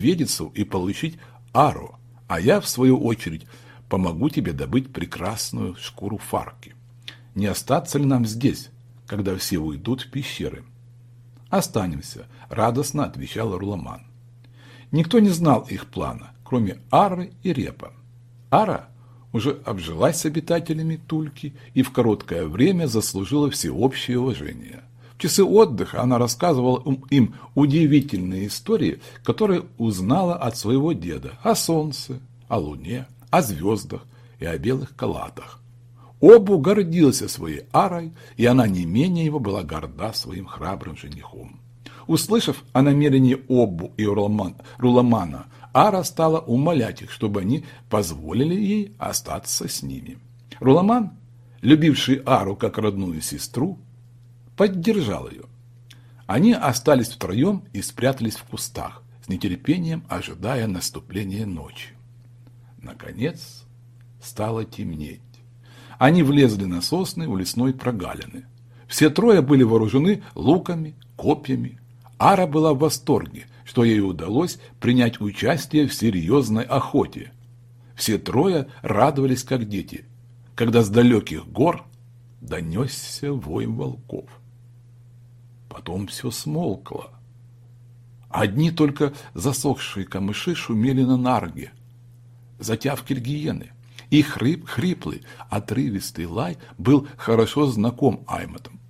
ведицу и получить ару, а я, в свою очередь, помогу тебе добыть прекрасную шкуру фарки. Не остаться ли нам здесь, когда все уйдут в пещеры? Останемся, радостно отвечал Руламан. Никто не знал их плана, кроме Ары и Репа. Ара уже обжилась с обитателями Тульки и в короткое время заслужила всеобщее уважение. В часы отдыха она рассказывала им удивительные истории, которые узнала от своего деда о солнце, о луне, о звездах и о белых калатах. Обу гордился своей арой, и она не менее его была горда своим храбрым женихом. Услышав о намерении Обу и Руламана, Ара стала умолять их, чтобы они позволили ей остаться с ними. Руламан, любивший Ару как родную сестру, поддержал ее. Они остались втроем и спрятались в кустах, с нетерпением ожидая наступления ночи. Наконец стало темнеть. Они влезли на сосны у лесной прогалины. Все трое были вооружены луками, копьями. Ара была в восторге, что ей удалось принять участие в серьезной охоте. Все трое радовались, как дети, когда с далеких гор донесся вой волков. Потом все смолкло. Одни только засохшие камыши шумели на нарге, затявки гиены. И хрип, хриплый, отрывистый лай был хорошо знаком Айматам.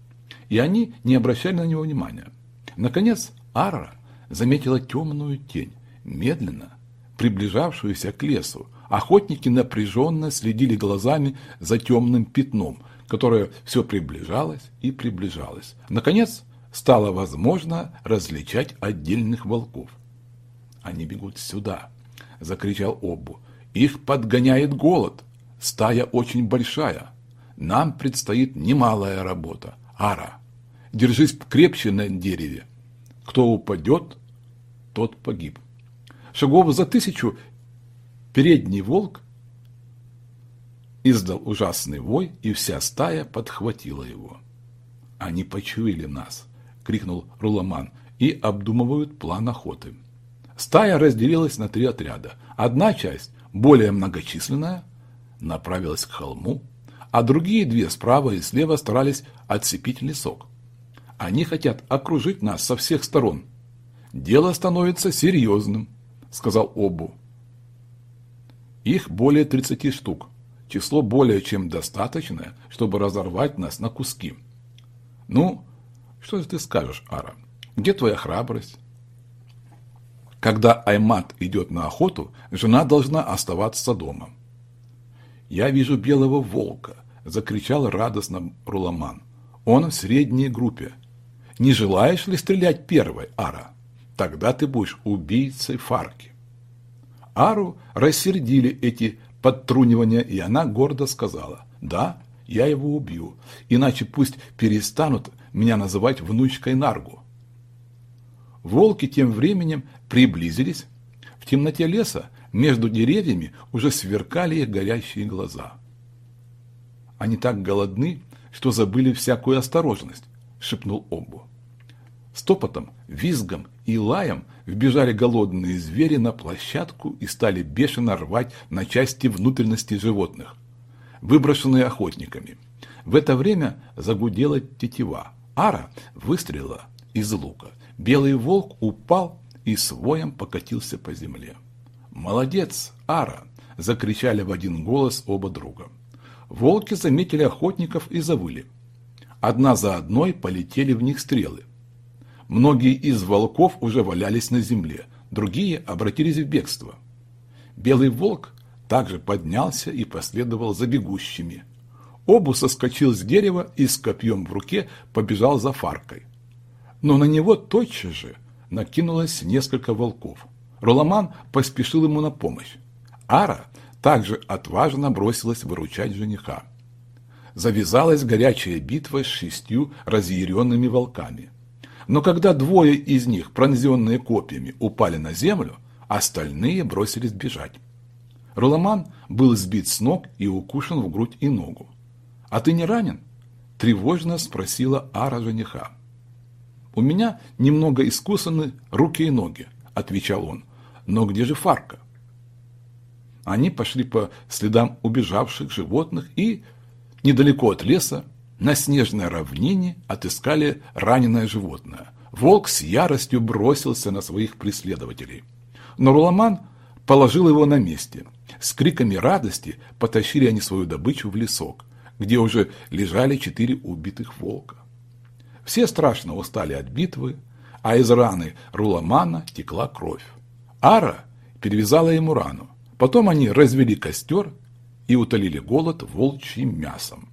И они не обращали на него внимания. Наконец Ара заметила темную тень, медленно приближавшуюся к лесу. Охотники напряженно следили глазами за темным пятном, которое все приближалось и приближалось. Наконец стало возможно различать отдельных волков. «Они бегут сюда!» – закричал Обу. Их подгоняет голод. Стая очень большая. Нам предстоит немалая работа. Ара, держись крепче на дереве. Кто упадет, тот погиб. Шагов за тысячу передний волк издал ужасный вой, и вся стая подхватила его. «Они почуяли нас!» — крикнул Руламан, и обдумывают план охоты. Стая разделилась на три отряда. Одна часть более многочисленная, направилась к холму, а другие две справа и слева старались отцепить лесок. Они хотят окружить нас со всех сторон. Дело становится серьезным, сказал Обу. Их более 30 штук. Число более чем достаточное, чтобы разорвать нас на куски. Ну, что же ты скажешь, Ара? Где твоя храбрость? Когда Аймат идет на охоту, жена должна оставаться дома. «Я вижу белого волка!» – закричал радостно Руламан. «Он в средней группе. Не желаешь ли стрелять первой, Ара? Тогда ты будешь убийцей Фарки». Ару рассердили эти подтрунивания, и она гордо сказала, «Да, я его убью, иначе пусть перестанут меня называть внучкой Наргу». Волки тем временем приблизились. В темноте леса между деревьями уже сверкали их горящие глаза. Они так голодны, что забыли всякую осторожность, шепнул Обу. Стопотом, визгом и лаем вбежали голодные звери на площадку и стали бешено рвать на части внутренности животных, выброшенные охотниками. В это время загудела тетива. Ара выстрелила из лука. Белый волк упал и своем покатился по земле. «Молодец, Ара!» – закричали в один голос оба друга. Волки заметили охотников и завыли. Одна за одной полетели в них стрелы. Многие из волков уже валялись на земле, другие обратились в бегство. Белый волк также поднялся и последовал за бегущими. Обу соскочил с дерева и с копьем в руке побежал за фаркой. Но на него тотчас же накинулось несколько волков. Роламан поспешил ему на помощь. Ара также отважно бросилась выручать жениха. Завязалась горячая битва с шестью разъяренными волками. Но когда двое из них, пронзенные копьями, упали на землю, остальные бросились бежать. Роламан был сбит с ног и укушен в грудь и ногу. «А ты не ранен?» – тревожно спросила Ара жениха. «У меня немного искусаны руки и ноги», – отвечал он. Но где же Фарка? Они пошли по следам убежавших животных и, недалеко от леса, на снежной равнине отыскали раненое животное. Волк с яростью бросился на своих преследователей. Но Руламан положил его на месте. С криками радости потащили они свою добычу в лесок, где уже лежали четыре убитых волка. Все страшно устали от битвы, а из раны Руламана текла кровь. Ара перевязала ему рану. Потом они развели костер и утолили голод волчьим мясом.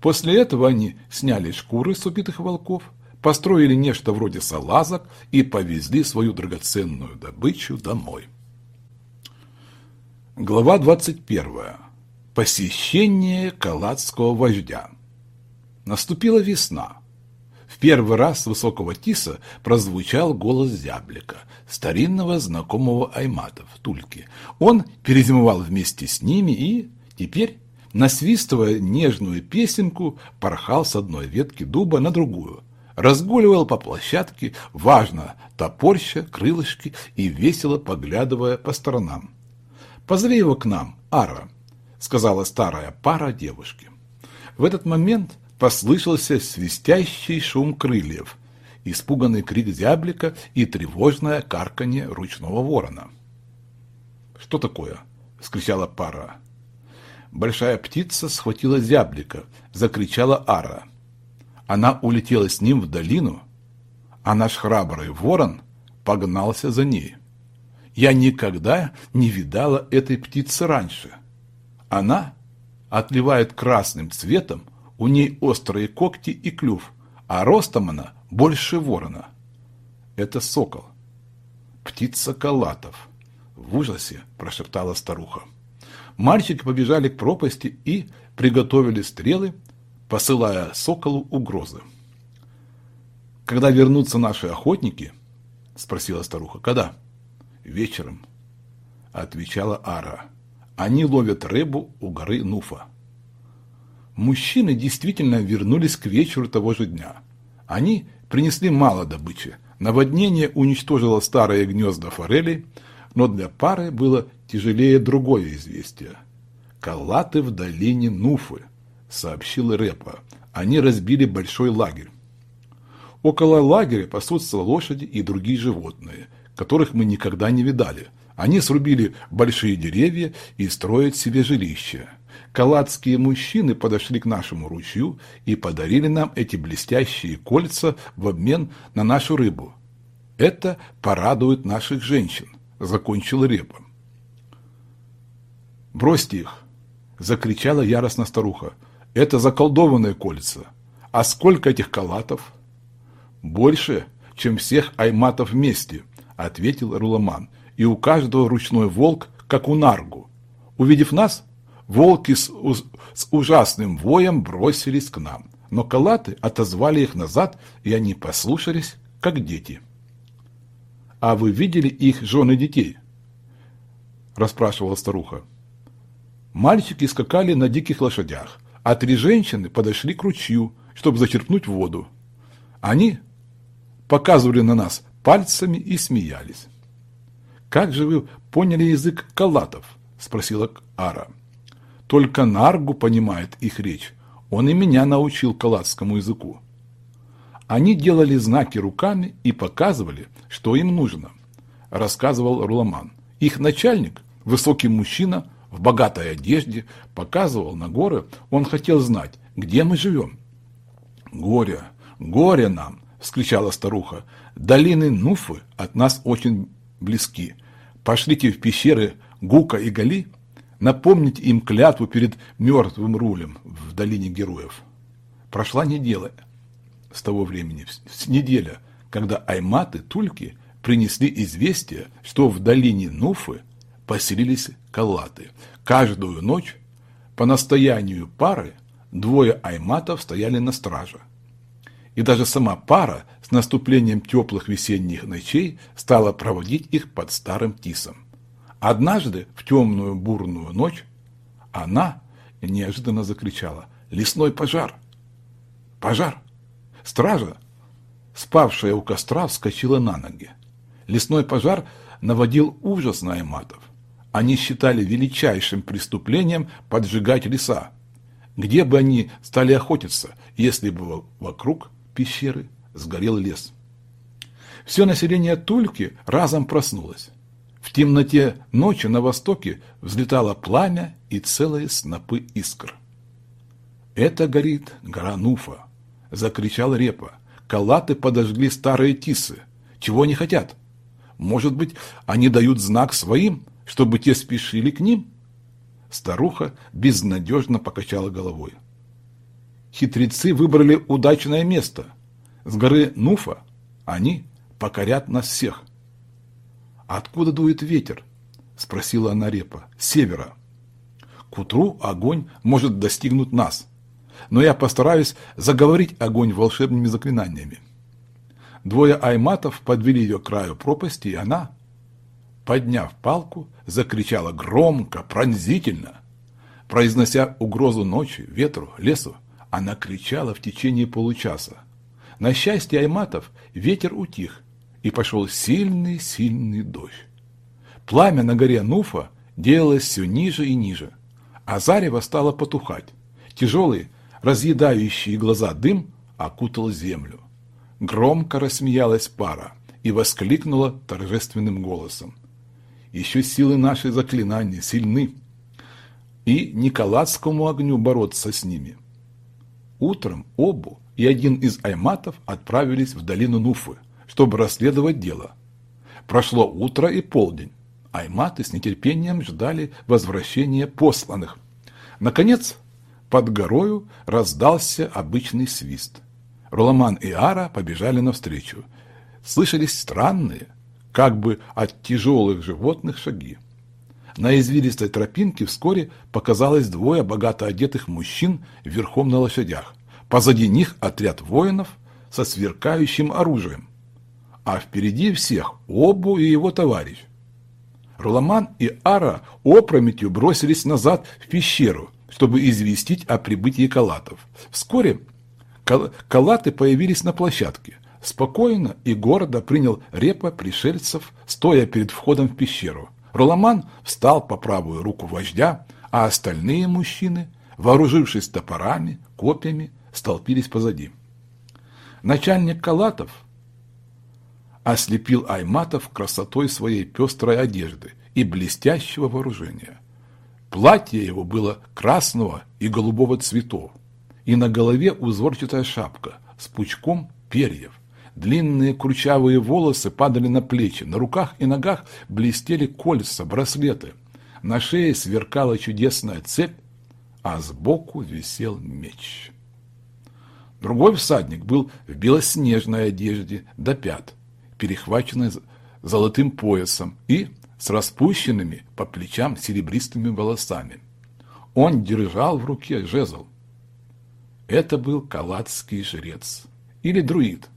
После этого они сняли шкуры с убитых волков, построили нечто вроде салазок и повезли свою драгоценную добычу домой. Глава 21. Посещение калацкого вождя. Наступила весна. В первый раз с высокого тиса прозвучал голос зяблика, старинного знакомого Аймата в Тульке. Он перезимовал вместе с ними и теперь, насвистывая нежную песенку, порхал с одной ветки дуба на другую, разгуливал по площадке, важно топорща крылышки и весело поглядывая по сторонам. «Позови его к нам, Ара», — сказала старая пара девушки. В этот момент послышался свистящий шум крыльев, испуганный крик зяблика и тревожное карканье ручного ворона. «Что такое?» — скричала пара. Большая птица схватила зяблика, закричала Ара. Она улетела с ним в долину, а наш храбрый ворон погнался за ней. Я никогда не видала этой птицы раньше. Она отливает красным цветом, у ней острые когти и клюв, а ростом она больше ворона. Это сокол. Птица Калатов. В ужасе прошептала старуха. Мальчики побежали к пропасти и приготовили стрелы, посылая соколу угрозы. «Когда вернутся наши охотники?» – спросила старуха. «Когда?» вечером, отвечала Ара. Они ловят рыбу у горы Нуфа. Мужчины действительно вернулись к вечеру того же дня. Они принесли мало добычи. Наводнение уничтожило старые гнезда форелей, но для пары было тяжелее другое известие. «Калаты в долине Нуфы», — сообщил Репа. Они разбили большой лагерь. Около лагеря пасутся лошади и другие животные – которых мы никогда не видали. Они срубили большие деревья и строят себе жилища. Калацкие мужчины подошли к нашему ручью и подарили нам эти блестящие кольца в обмен на нашу рыбу. Это порадует наших женщин, закончил Репа. Бросьте их, закричала яростно старуха. Это заколдованные кольца. А сколько этих калатов? Больше, чем всех айматов вместе, ответил Руламан. И у каждого ручной волк, как у наргу. Увидев нас, волки с, с ужасным воем бросились к нам. Но калаты отозвали их назад, и они послушались, как дети. «А вы видели их жены детей?» – расспрашивала старуха. Мальчики скакали на диких лошадях, а три женщины подошли к ручью, чтобы зачерпнуть воду. Они показывали на нас пальцами и смеялись. «Как же вы поняли язык калатов?» – спросила Ара. «Только Наргу понимает их речь. Он и меня научил калатскому языку». Они делали знаки руками и показывали, что им нужно, рассказывал Руламан. Их начальник, высокий мужчина в богатой одежде, показывал на горы, он хотел знать, где мы живем. «Горе, горе нам!» – вскричала старуха. Долины Нуфы от нас очень близки. Пошлите в пещеры Гука и Гали, напомните им клятву перед мертвым рулем в долине героев. Прошла неделя с того времени, неделя, когда айматы, тульки принесли известие, что в долине Нуфы поселились калаты. Каждую ночь по настоянию пары двое айматов стояли на страже. И даже сама пара наступлением теплых весенних ночей стала проводить их под старым тисом. Однажды, в темную бурную ночь, она неожиданно закричала «Лесной пожар! Пожар!» Стража, спавшая у костра, вскочила на ноги. Лесной пожар наводил ужас на айматов. Они считали величайшим преступлением поджигать леса. Где бы они стали охотиться, если бы вокруг пещеры сгорел лес? Все население Тульки разом проснулось. В темноте ночи на востоке взлетало пламя и целые снопы искр. «Это горит гора Нуфа!» – закричал Репа. «Калаты подожгли старые тисы. Чего они хотят? Может быть, они дают знак своим, чтобы те спешили к ним?» Старуха безнадежно покачала головой. Хитрецы выбрали удачное место. С горы Нуфа они покорят нас всех. «Откуда дует ветер?» – спросила она репа. «С севера». «К утру огонь может достигнуть нас, но я постараюсь заговорить огонь волшебными заклинаниями». Двое айматов подвели ее к краю пропасти, и она, подняв палку, закричала громко, пронзительно. Произнося угрозу ночи, ветру, лесу, она кричала в течение получаса. На счастье айматов ветер утих, и пошел сильный-сильный дождь. Пламя на горе Нуфа делалось все ниже и ниже, а зарево стало потухать. Тяжелый, разъедающий глаза дым окутал землю. Громко рассмеялась пара и воскликнула торжественным голосом. «Еще силы нашей заклинания сильны, и Николадскому огню бороться с ними». Утром Обу и один из айматов отправились в долину Нуфы – чтобы расследовать дело. Прошло утро и полдень. Айматы с нетерпением ждали возвращения посланных. Наконец, под горою раздался обычный свист. Роламан и Ара побежали навстречу. Слышались странные, как бы от тяжелых животных шаги. На извилистой тропинке вскоре показалось двое богато одетых мужчин верхом на лошадях. Позади них отряд воинов со сверкающим оружием а впереди всех Обу и его товарищ. Руламан и Ара опрометью бросились назад в пещеру, чтобы известить о прибытии калатов. Вскоре калаты появились на площадке. Спокойно и гордо принял репа пришельцев, стоя перед входом в пещеру. Руламан встал по правую руку вождя, а остальные мужчины, вооружившись топорами, копьями, столпились позади. Начальник калатов – ослепил Айматов красотой своей пестрой одежды и блестящего вооружения. Платье его было красного и голубого цветов, и на голове узорчатая шапка с пучком перьев. Длинные кручавые волосы падали на плечи, на руках и ногах блестели кольца, браслеты. На шее сверкала чудесная цепь, а сбоку висел меч. Другой всадник был в белоснежной одежде до пят, перехваченной золотым поясом и с распущенными по плечам серебристыми волосами. Он держал в руке жезл. Это был калатский жрец или друид.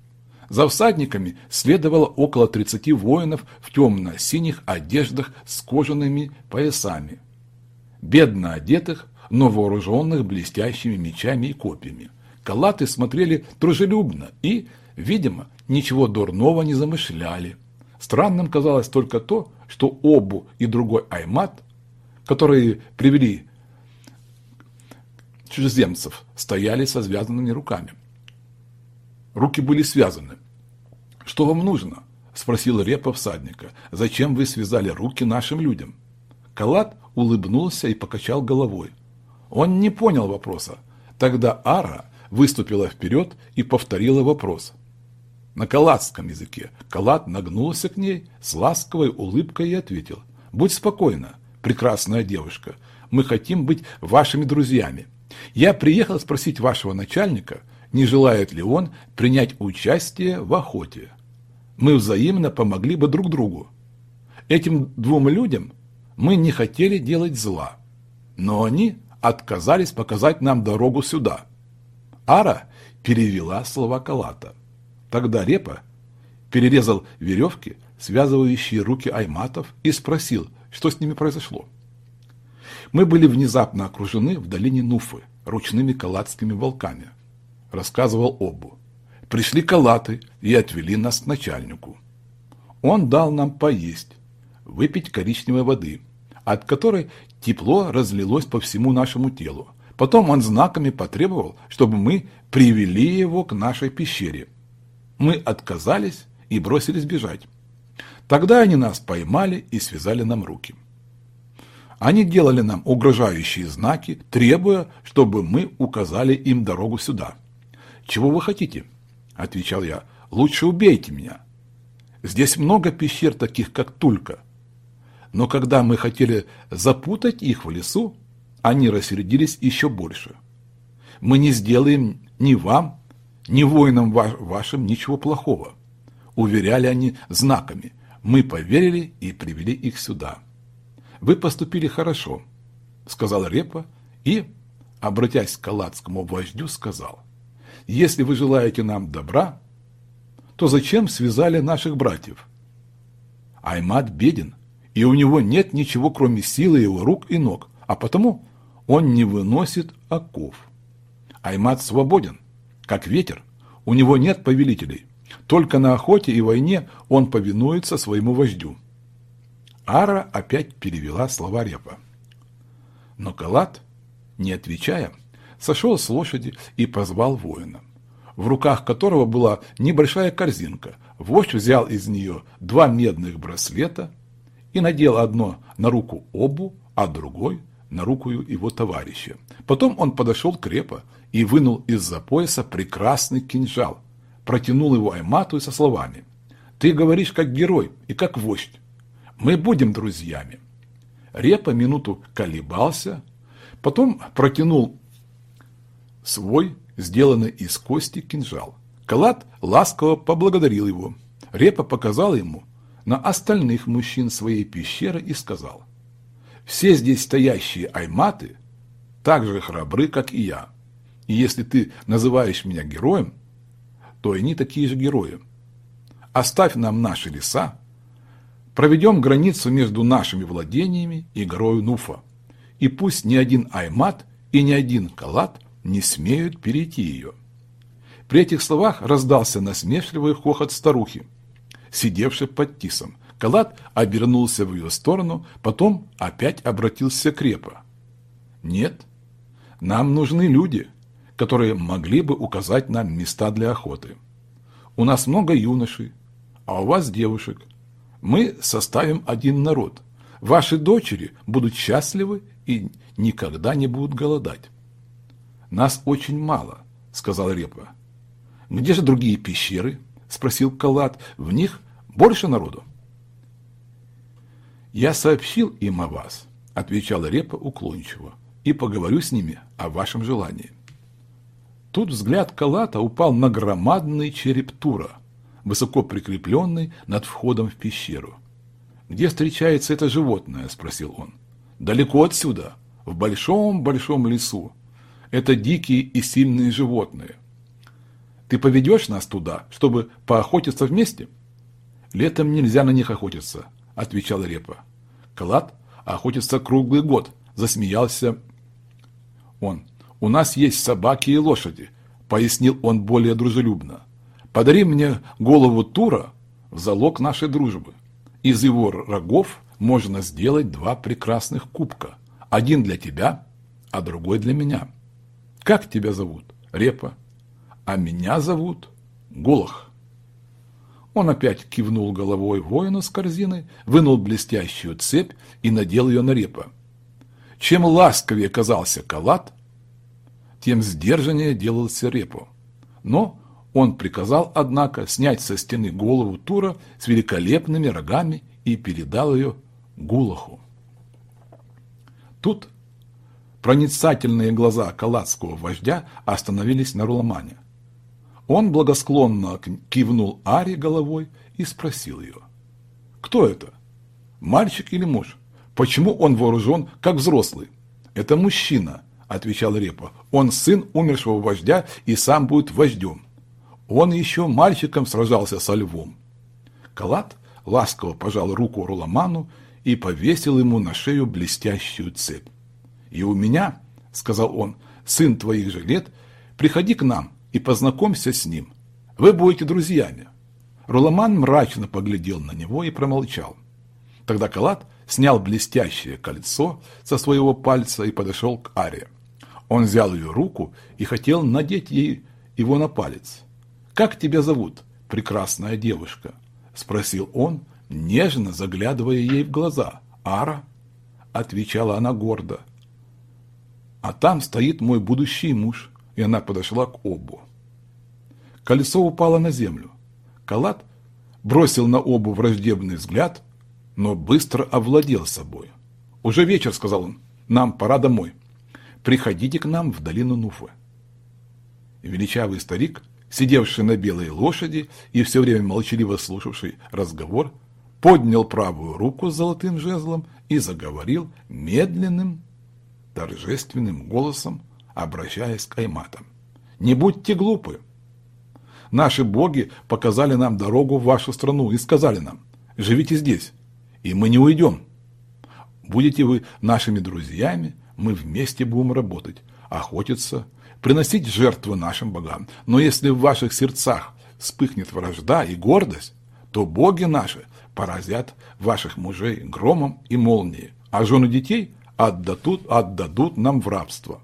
За всадниками следовало около 30 воинов в темно-синих одеждах с кожаными поясами, бедно одетых, но вооруженных блестящими мечами и копьями. Калаты смотрели дружелюбно и, видимо, ничего дурного не замышляли. Странным казалось только то, что Обу и другой Аймат, которые привели чужеземцев, стояли со связанными руками. Руки были связаны. «Что вам нужно?» – спросил Репа всадника. «Зачем вы связали руки нашим людям?» Калат улыбнулся и покачал головой. Он не понял вопроса. Тогда Ара выступила вперед и повторила вопрос – на калатском языке. Калат нагнулся к ней с ласковой улыбкой и ответил. «Будь спокойна, прекрасная девушка. Мы хотим быть вашими друзьями. Я приехал спросить вашего начальника, не желает ли он принять участие в охоте. Мы взаимно помогли бы друг другу. Этим двум людям мы не хотели делать зла, но они отказались показать нам дорогу сюда. Ара перевела слова Калата. Тогда Репа перерезал веревки, связывающие руки айматов, и спросил, что с ними произошло. Мы были внезапно окружены в долине Нуфы ручными калатскими волками, рассказывал Обу. Пришли калаты и отвели нас к начальнику. Он дал нам поесть, выпить коричневой воды, от которой тепло разлилось по всему нашему телу. Потом он знаками потребовал, чтобы мы привели его к нашей пещере. Мы отказались и бросились бежать. Тогда они нас поймали и связали нам руки. Они делали нам угрожающие знаки, требуя, чтобы мы указали им дорогу сюда. «Чего вы хотите?» – отвечал я. «Лучше убейте меня. Здесь много пещер таких, как Тулька. Но когда мы хотели запутать их в лесу, они рассердились еще больше. Мы не сделаем ни вам, ни воинам вашим ничего плохого. Уверяли они знаками. Мы поверили и привели их сюда. Вы поступили хорошо, сказал Репа и, обратясь к калацкому вождю, сказал, если вы желаете нам добра, то зачем связали наших братьев? Аймат беден, и у него нет ничего, кроме силы его рук и ног, а потому он не выносит оков. Аймат свободен, как ветер, у него нет повелителей. Только на охоте и войне он повинуется своему вождю. Ара опять перевела слова Репа. Но Калат, не отвечая, сошел с лошади и позвал воина в руках которого была небольшая корзинка. Вождь взял из нее два медных браслета и надел одно на руку обу, а другой на руку его товарища. Потом он подошел к Репа и вынул из-за пояса прекрасный кинжал, протянул его Аймату со словами «Ты говоришь как герой и как вождь. Мы будем друзьями». Репа минуту колебался, потом протянул свой сделанный из кости кинжал. Калат ласково поблагодарил его. Репа показал ему на остальных мужчин своей пещеры и сказал, «Все здесь стоящие айматы так же храбры, как и я. И если ты называешь меня героем, то они такие же герои. Оставь нам наши леса, проведем границу между нашими владениями и горою Нуфа, и пусть ни один аймат и ни один калат не смеют перейти ее. При этих словах раздался насмешливый хохот старухи, сидевшей под тисом. Калат обернулся в ее сторону, потом опять обратился к Репа. «Нет, нам нужны люди, которые могли бы указать нам места для охоты. У нас много юношей, а у вас девушек. Мы составим один народ. Ваши дочери будут счастливы и никогда не будут голодать. «Нас очень мало», — сказал Репа. «Где же другие пещеры?» — спросил Калат. «В них больше народу». «Я сообщил им о вас», — отвечал Репа уклончиво, «и поговорю с ними о вашем желании». Тут взгляд Калата упал на громадный череп Тура, высоко прикрепленный над входом в пещеру. «Где встречается это животное?» – спросил он. «Далеко отсюда, в большом-большом лесу, это дикие и сильные животные. Ты поведешь нас туда, чтобы поохотиться вместе? Летом нельзя на них охотиться, отвечал Репа. Клад охотится круглый год, засмеялся он. У нас есть собаки и лошади, пояснил он более дружелюбно. Подари мне голову Тура в залог нашей дружбы. Из его рогов можно сделать два прекрасных кубка. Один для тебя, а другой для меня. Как тебя зовут? Репа. А меня зовут Голох. Он опять кивнул головой воину с корзины, вынул блестящую цепь и надел ее на репа. Чем ласковее казался калат, тем сдержаннее делался репу. Но он приказал, однако, снять со стены голову Тура с великолепными рогами и передал ее Гулаху. Тут Проницательные глаза калацкого вождя остановились на Руламане. Он благосклонно кивнул Аре головой и спросил ее. «Кто это? Мальчик или муж? Почему он вооружен, как взрослый?» «Это мужчина», – отвечал Репа. «Он сын умершего вождя и сам будет вождем. Он еще мальчиком сражался со львом». Калат ласково пожал руку Руламану и повесил ему на шею блестящую цепь. «И у меня, — сказал он, — сын твоих же лет, приходи к нам и познакомься с ним. Вы будете друзьями». Руламан мрачно поглядел на него и промолчал. Тогда Калат снял блестящее кольцо со своего пальца и подошел к Аре. Он взял ее руку и хотел надеть ей его на палец. «Как тебя зовут, прекрасная девушка?» – спросил он, нежно заглядывая ей в глаза. «Ара?» – отвечала она гордо. «А там стоит мой будущий муж», и она подошла к обу. Колесо упало на землю. Калат бросил на обу враждебный взгляд, но быстро овладел собой. «Уже вечер», — сказал он, — «нам пора домой. Приходите к нам в долину Нуфы». Величавый старик, сидевший на белой лошади и все время молчаливо слушавший разговор, поднял правую руку с золотым жезлом и заговорил медленным, торжественным голосом, обращаясь к Айматам. «Не будьте глупы. Наши боги показали нам дорогу в вашу страну и сказали нам, живите здесь, и мы не уйдем. Будете вы нашими друзьями, мы вместе будем работать, охотиться, приносить жертвы нашим богам. Но если в ваших сердцах вспыхнет вражда и гордость, то боги наши поразят ваших мужей громом и молнией, а жены детей отдадут, отдадут нам в рабство.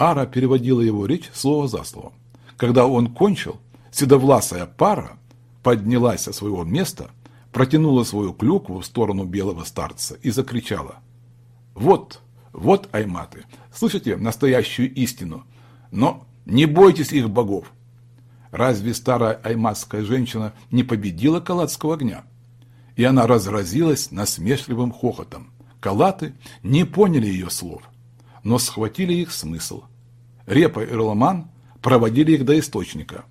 Ара переводила его речь слово за словом. Когда он кончил, седовласая пара поднялась со своего места, протянула свою клюкву в сторону белого старца и закричала. «Вот, вот, айматы, слышите настоящую истину, но не бойтесь их богов. Разве старая айматская женщина не победила калатского огня?» И она разразилась насмешливым хохотом. Калаты не поняли ее слов, но схватили их смысл. Репа и Роломан проводили их до источника.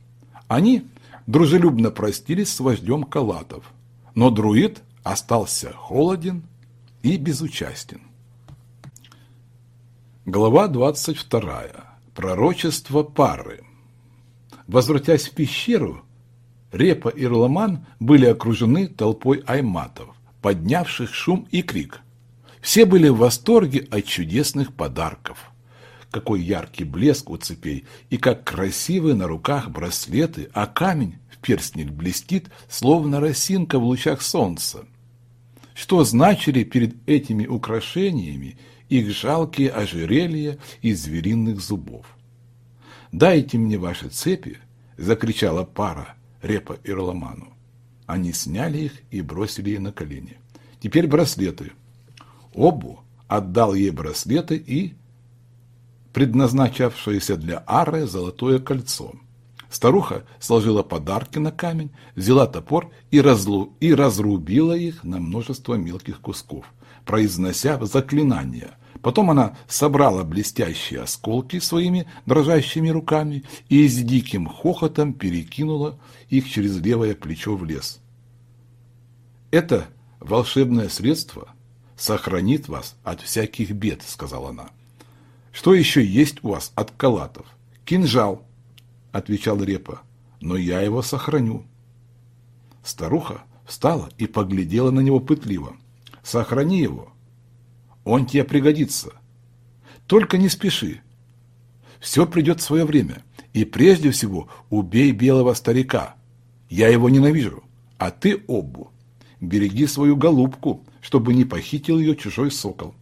Они дружелюбно простились с вождем Калатов, но друид остался холоден и безучастен. Глава 22. Пророчество пары. Возвратясь в пещеру, Репа и Роломан были окружены толпой айматов, поднявших шум и крик. Все были в восторге от чудесных подарков. Какой яркий блеск у цепей, и как красивые на руках браслеты, а камень в перстне блестит, словно росинка в лучах солнца. Что значили перед этими украшениями их жалкие ожерелья из звериных зубов. «Дайте мне ваши цепи!» – закричала пара Репа и Роламану. Они сняли их и бросили ей на колени. «Теперь браслеты!» Обу отдал ей браслеты и предназначавшееся для Ары золотое кольцо. Старуха сложила подарки на камень, взяла топор и, разлу, и разрубила их на множество мелких кусков, произнося заклинания. Потом она собрала блестящие осколки своими дрожащими руками и с диким хохотом перекинула их через левое плечо в лес. «Это волшебное средство сохранит вас от всяких бед», — сказала она. «Что еще есть у вас от калатов?» «Кинжал», — отвечал Репа, — «но я его сохраню». Старуха встала и поглядела на него пытливо. «Сохрани его. Он тебе пригодится. Только не спеши. Все придет в свое время. И прежде всего убей белого старика. Я его ненавижу. А ты, Оббу, береги свою голубку, чтобы не похитил ее чужой сокол.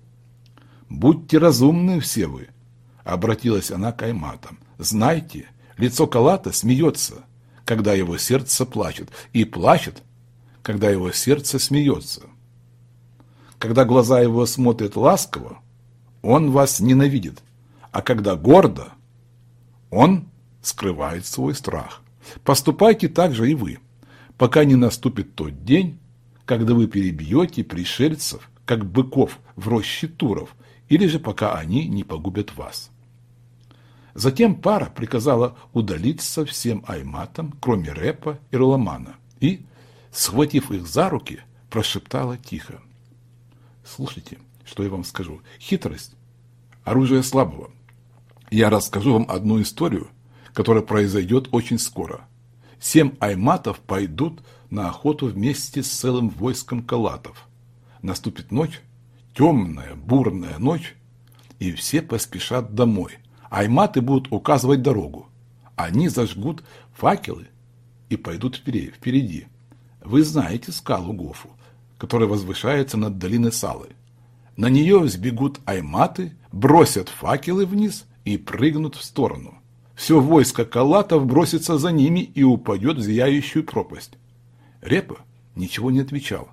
«Будьте разумны все вы», — обратилась она к Айматам. «Знайте, лицо Калата смеется, когда его сердце плачет, и плачет, когда его сердце смеется. Когда глаза его смотрят ласково, он вас ненавидит, а когда гордо, он скрывает свой страх. Поступайте так же и вы, пока не наступит тот день, когда вы перебьете пришельцев, как быков в роще туров, или же пока они не погубят вас. Затем пара приказала удалиться всем айматам, кроме Рэпа и Роламана, и, схватив их за руки, прошептала тихо. «Слушайте, что я вам скажу. Хитрость – оружие слабого. Я расскажу вам одну историю, которая произойдет очень скоро. Семь айматов пойдут на охоту вместе с целым войском калатов. Наступит ночь, темная, бурная ночь, и все поспешат домой. Айматы будут указывать дорогу. Они зажгут факелы и пойдут впереди. Вы знаете скалу Гофу, которая возвышается над долиной Салы. На нее взбегут айматы, бросят факелы вниз и прыгнут в сторону. Все войско калатов бросится за ними и упадет в зияющую пропасть. Репа ничего не отвечал.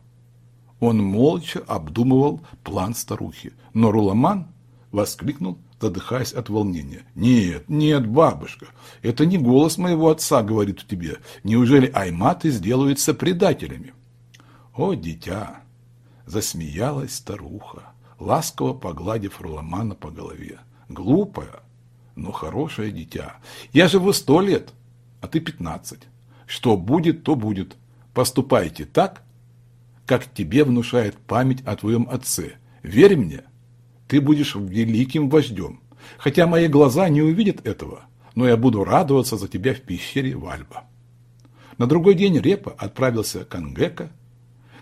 Он молча обдумывал план старухи, но Руламан воскликнул, задыхаясь от волнения. «Нет, нет, бабушка, это не голос моего отца говорит тебе. Неужели айматы сделаются предателями?» «О, дитя!» – засмеялась старуха, ласково погладив Руламана по голове. «Глупая, но хорошее дитя. Я живу сто лет, а ты пятнадцать. Что будет, то будет. Поступайте так, как тебе внушает память о твоем отце. Верь мне, ты будешь великим вождем. Хотя мои глаза не увидят этого, но я буду радоваться за тебя в пещере Вальба. На другой день Репа отправился к Ангека.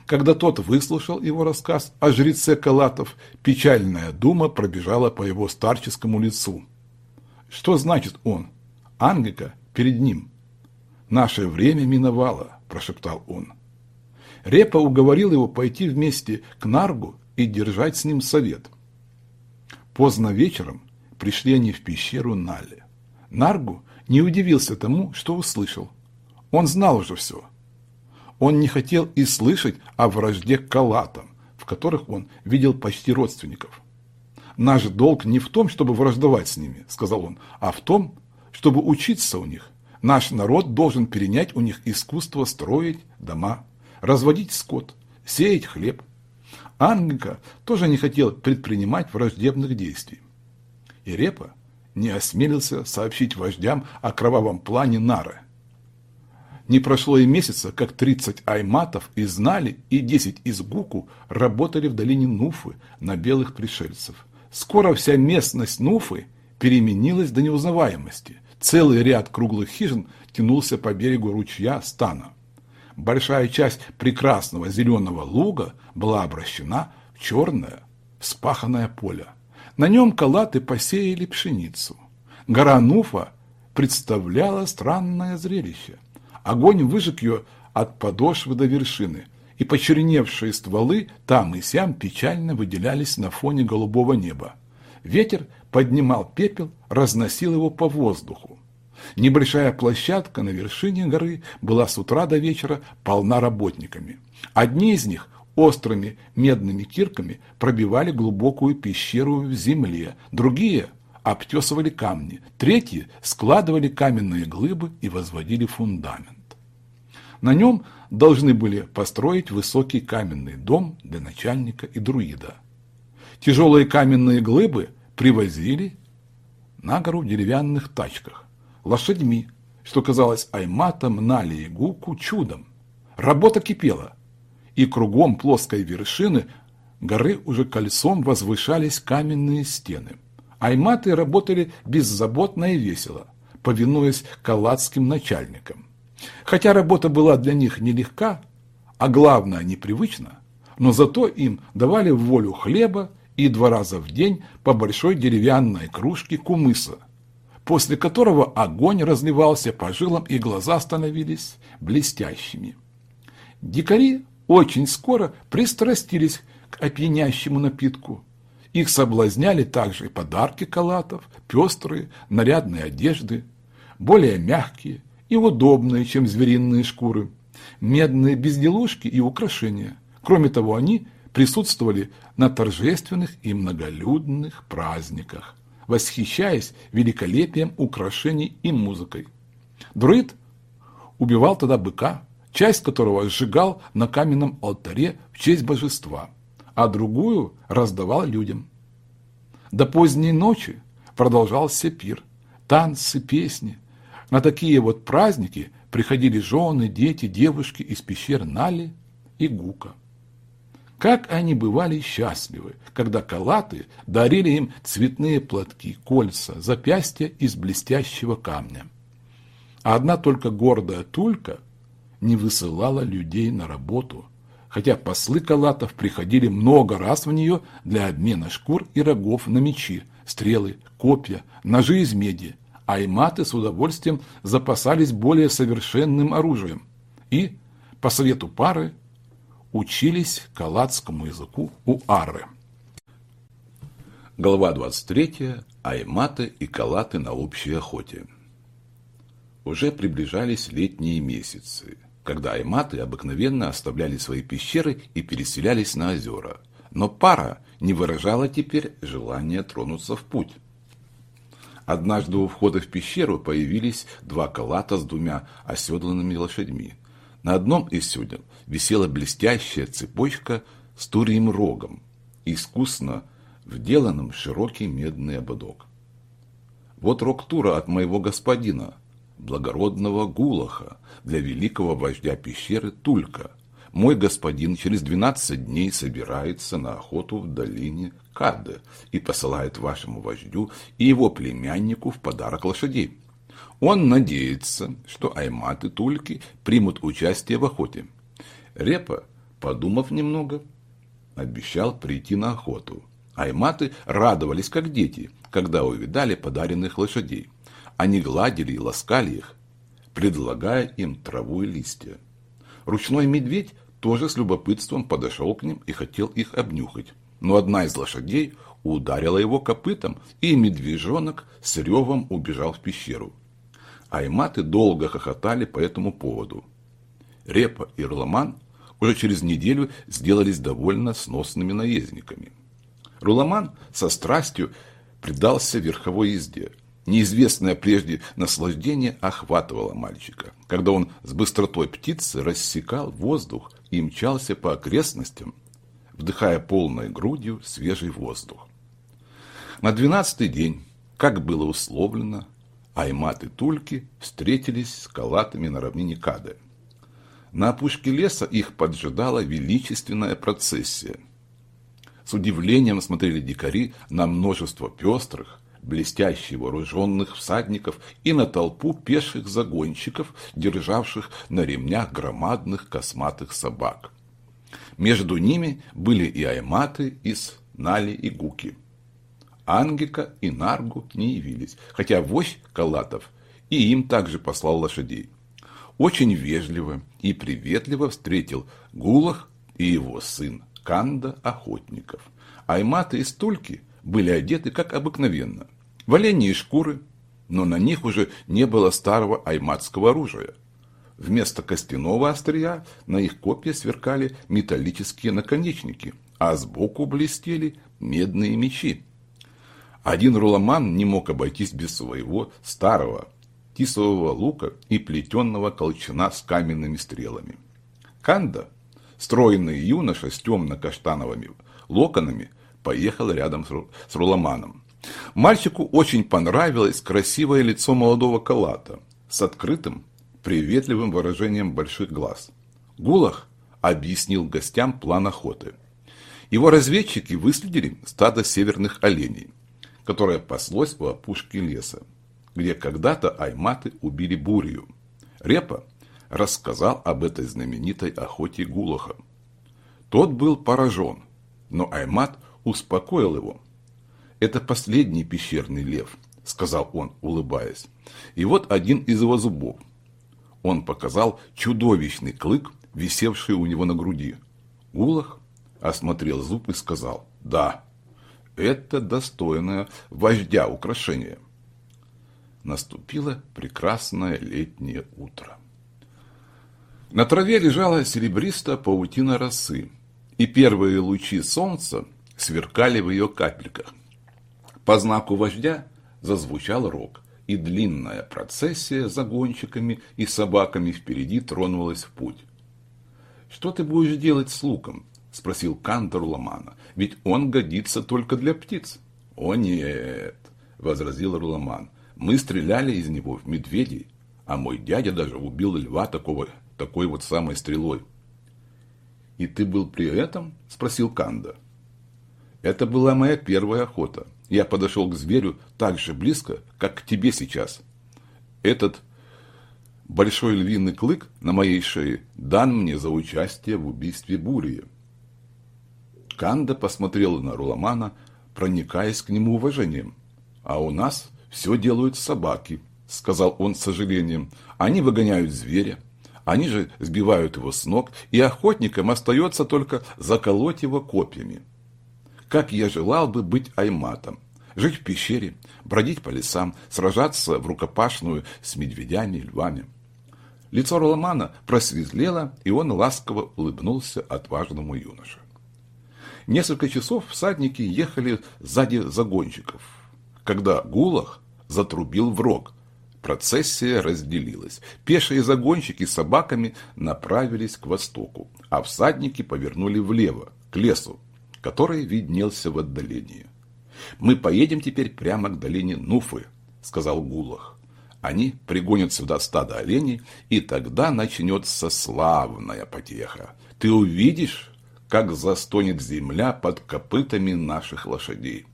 Когда тот выслушал его рассказ о жреце Калатов, печальная дума пробежала по его старческому лицу. Что значит он? Ангека перед ним. «Наше время миновало», – прошептал он. Репа уговорил его пойти вместе к Наргу и держать с ним совет. Поздно вечером пришли они в пещеру Нали. Наргу не удивился тому, что услышал. Он знал уже все. Он не хотел и слышать о вражде к калатам, в которых он видел почти родственников. «Наш долг не в том, чтобы враждовать с ними», – сказал он, – «а в том, чтобы учиться у них. Наш народ должен перенять у них искусство строить дома разводить скот, сеять хлеб. Ангелька тоже не хотел предпринимать враждебных действий. И Репа не осмелился сообщить вождям о кровавом плане Нары. Не прошло и месяца, как 30 айматов из Нали и 10 из Гуку работали в долине Нуфы на белых пришельцев. Скоро вся местность Нуфы переменилась до неузнаваемости. Целый ряд круглых хижин тянулся по берегу ручья Стана большая часть прекрасного зеленого луга была обращена в черное вспаханное поле. На нем калаты посеяли пшеницу. Гора Нуфа представляла странное зрелище. Огонь выжег ее от подошвы до вершины, и почерневшие стволы там и сям печально выделялись на фоне голубого неба. Ветер поднимал пепел, разносил его по воздуху. Небольшая площадка на вершине горы была с утра до вечера полна работниками. Одни из них острыми медными кирками пробивали глубокую пещеру в земле, другие обтесывали камни, третьи складывали каменные глыбы и возводили фундамент. На нем должны были построить высокий каменный дом для начальника и друида. Тяжелые каменные глыбы привозили на гору в деревянных тачках лошадьми, что казалось Айматом, Нали и Гуку чудом. Работа кипела, и кругом плоской вершины горы уже кольцом возвышались каменные стены. Айматы работали беззаботно и весело, повинуясь калацким начальникам. Хотя работа была для них нелегка, а главное непривычна, но зато им давали волю хлеба и два раза в день по большой деревянной кружке кумыса – после которого огонь разливался по жилам и глаза становились блестящими. Дикари очень скоро пристрастились к опьянящему напитку. Их соблазняли также и подарки калатов, пестрые, нарядные одежды, более мягкие и удобные, чем звериные шкуры, медные безделушки и украшения. Кроме того, они присутствовали на торжественных и многолюдных праздниках восхищаясь великолепием украшений и музыкой. Друид убивал тогда быка, часть которого сжигал на каменном алтаре в честь божества, а другую раздавал людям. До поздней ночи продолжался пир, танцы, песни. На такие вот праздники приходили жены, дети, девушки из пещер Нали и Гука. Как они бывали счастливы, когда калаты дарили им цветные платки, кольца, запястья из блестящего камня. А одна только гордая Тулька не высылала людей на работу, хотя послы калатов приходили много раз в нее для обмена шкур и рогов на мечи, стрелы, копья, ножи из меди, а иматы с удовольствием запасались более совершенным оружием и, по совету пары, учились калацкому языку у Ары. Глава 23. Айматы и калаты на общей охоте. Уже приближались летние месяцы, когда айматы обыкновенно оставляли свои пещеры и переселялись на озера. Но пара не выражала теперь желания тронуться в путь. Однажды у входа в пещеру появились два калата с двумя оседланными лошадьми. На одном из сюдел висела блестящая цепочка с турьим рогом, искусно вделанным в широкий медный ободок. Вот рог тура от моего господина, благородного Гулаха, для великого вождя пещеры Тулька. Мой господин через двенадцать дней собирается на охоту в долине Кадде и посылает вашему вождю и его племяннику в подарок лошадей. Он надеется, что айматы Тульки примут участие в охоте. Репа, подумав немного, обещал прийти на охоту. Айматы радовались, как дети, когда увидали подаренных лошадей. Они гладили и ласкали их, предлагая им траву и листья. Ручной медведь тоже с любопытством подошел к ним и хотел их обнюхать. Но одна из лошадей ударила его копытом, и медвежонок с ревом убежал в пещеру. Айматы долго хохотали по этому поводу. Репа и Руламан уже через неделю сделались довольно сносными наездниками. Руламан со страстью предался верховой езде. Неизвестное прежде наслаждение охватывало мальчика, когда он с быстротой птицы рассекал воздух и мчался по окрестностям, вдыхая полной грудью свежий воздух. На двенадцатый день, как было условлено, Аймат и Тульки встретились с калатами на равнине Кады. На опушке леса их поджидала величественная процессия. С удивлением смотрели дикари на множество пестрых, блестяще вооруженных всадников и на толпу пеших загонщиков, державших на ремнях громадных косматых собак. Между ними были и айматы из Нали и Гуки. Ангика и Наргу не явились, хотя вождь Калатов и им также послал лошадей. Очень вежливо и приветливо встретил Гулах и его сын Канда охотников. Айматы и стульки были одеты как обыкновенно. В оленьи шкуры, но на них уже не было старого айматского оружия. Вместо костяного острия на их копья сверкали металлические наконечники, а сбоку блестели медные мечи. Один руламан не мог обойтись без своего старого тисового лука и плетенного колчана с каменными стрелами. Канда, стройный юноша с темно-каштановыми локонами, поехал рядом с Руламаном. Мальчику очень понравилось красивое лицо молодого калата с открытым, приветливым выражением больших глаз. Гулах объяснил гостям план охоты. Его разведчики выследили стадо северных оленей, которое паслось у опушки леса, где когда-то айматы убили бурью. Репа рассказал об этой знаменитой охоте Гулаха. Тот был поражен, но Аймат успокоил его. «Это последний пещерный лев», – сказал он, улыбаясь. «И вот один из его зубов». Он показал чудовищный клык, висевший у него на груди. Гулах осмотрел зуб и сказал «Да, это достойное вождя украшение». Наступило прекрасное летнее утро. На траве лежала серебристая паутина росы, и первые лучи солнца сверкали в ее капельках. По знаку вождя зазвучал рог, и длинная процессия с загонщиками и собаками впереди тронулась в путь. «Что ты будешь делать с луком?» – спросил Кантор Руламана. «Ведь он годится только для птиц». «О нет!» – возразил Руламан. «Мы стреляли из него в медведей, а мой дядя даже убил льва такого, такой вот самой стрелой». «И ты был при этом?» – спросил Канда. Это была моя первая охота. Я подошел к зверю так же близко, как к тебе сейчас. Этот большой львиный клык на моей шее дан мне за участие в убийстве Бурии. Канда посмотрела на Руламана, проникаясь к нему уважением. «А у нас все делают собаки», — сказал он с сожалением. «Они выгоняют зверя, Они же сбивают его с ног, и охотникам остается только заколоть его копьями. Как я желал бы быть айматом, жить в пещере, бродить по лесам, сражаться в рукопашную с медведями и львами. Лицо Роламана просветлело, и он ласково улыбнулся отважному юноше. Несколько часов всадники ехали сзади загонщиков, когда Гулах затрубил в рог. Процессия разделилась. Пешие загонщики с собаками направились к востоку, а всадники повернули влево, к лесу, который виднелся в отдалении. «Мы поедем теперь прямо к долине Нуфы», — сказал Гулах. «Они пригонят сюда стадо оленей, и тогда начнется славная потеха. Ты увидишь, как застонет земля под копытами наших лошадей».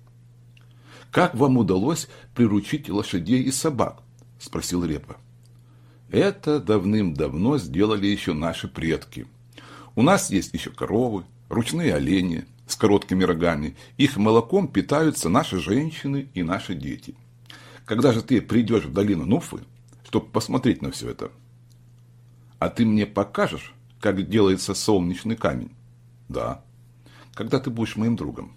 «Как вам удалось приручить лошадей и собак?» – спросил Репа. «Это давным-давно сделали еще наши предки. У нас есть еще коровы, ручные олени, с короткими рогами. Их молоком питаются наши женщины и наши дети. Когда же ты придешь в долину Нуфы, чтобы посмотреть на все это? А ты мне покажешь, как делается солнечный камень? Да. Когда ты будешь моим другом?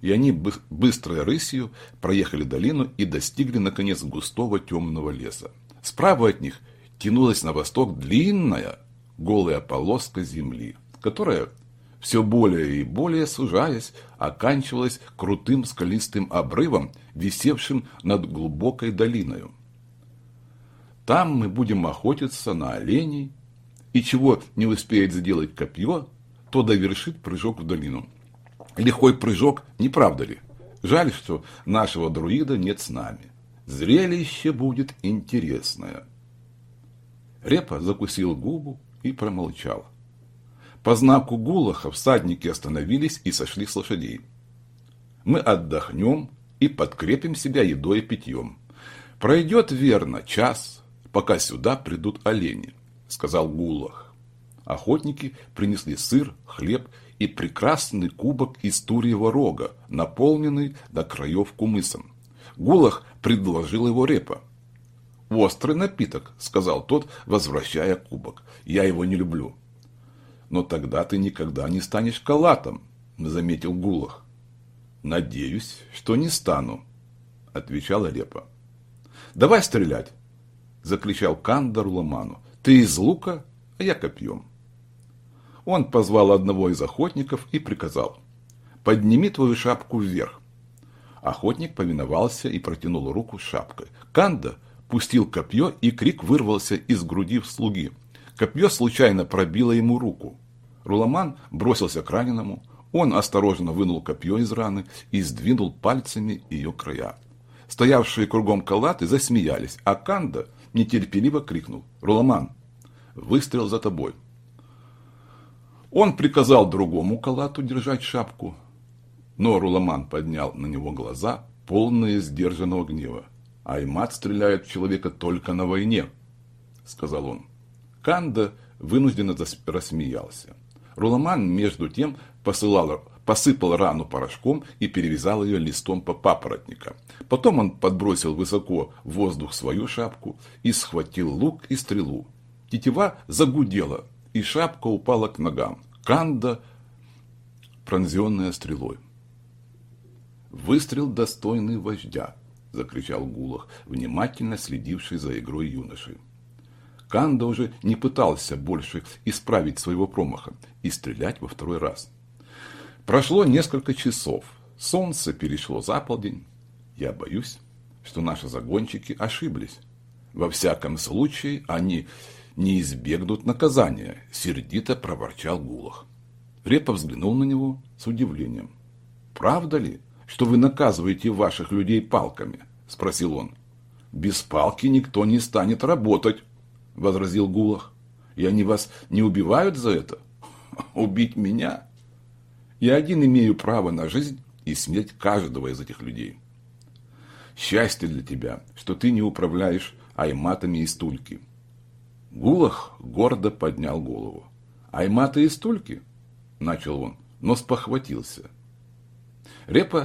И они быстрой рысью проехали долину и достигли, наконец, густого темного леса. Справа от них тянулась на восток длинная голая полоска земли, которая все более и более сужаясь, оканчивалась крутым скалистым обрывом, висевшим над глубокой долиною. Там мы будем охотиться на оленей, и чего не успеет сделать копье, то довершит прыжок в долину. Лихой прыжок, не правда ли? Жаль, что нашего друида нет с нами. Зрелище будет интересное. Репа закусил губу и промолчал. По знаку Гулаха всадники остановились и сошли с лошадей. Мы отдохнем и подкрепим себя едой и питьем. Пройдет верно час, пока сюда придут олени, сказал Гулах. Охотники принесли сыр, хлеб и прекрасный кубок из турьего рога, наполненный до краев кумысом. Гулах предложил его репа. «Острый напиток», — сказал тот, возвращая кубок. «Я его не люблю». Но тогда ты никогда не станешь калатом, заметил Гулах. Надеюсь, что не стану, отвечала Репа. Давай стрелять, закричал Кандар Ламану. Ты из лука, а я копьем. Он позвал одного из охотников и приказал. Подними твою шапку вверх. Охотник повиновался и протянул руку с шапкой. Канда пустил копье, и крик вырвался из груди слуги. Копье случайно пробило ему руку. Руламан бросился к раненому. Он осторожно вынул копье из раны и сдвинул пальцами ее края. Стоявшие кругом калаты засмеялись, а Канда нетерпеливо крикнул «Руламан, выстрел за тобой!» Он приказал другому калату держать шапку, но Руламан поднял на него глаза, полные сдержанного гнева. «Аймат стреляет в человека только на войне», — сказал он. Канда вынужденно рассмеялся. Руламан, между тем, посылал, посыпал рану порошком и перевязал ее листом по папоротника. Потом он подбросил высоко в воздух свою шапку и схватил лук и стрелу. Тетива загудела, и шапка упала к ногам. Канда, пронзенная стрелой. «Выстрел достойный вождя!» – закричал Гулах, внимательно следивший за игрой юноши. Канда уже не пытался больше исправить своего промаха и стрелять во второй раз. Прошло несколько часов. Солнце перешло за полдень. Я боюсь, что наши загонщики ошиблись. Во всяком случае, они не избегнут наказания, сердито проворчал Гулах. Репа взглянул на него с удивлением. «Правда ли, что вы наказываете ваших людей палками?» – спросил он. «Без палки никто не станет работать», – возразил Гулах. «И они вас не убивают за это? Убить меня? Я один имею право на жизнь и смерть каждого из этих людей. Счастье для тебя, что ты не управляешь айматами и стульки». Гулах гордо поднял голову. «Айматы и стульки?» – начал он, но спохватился. Репа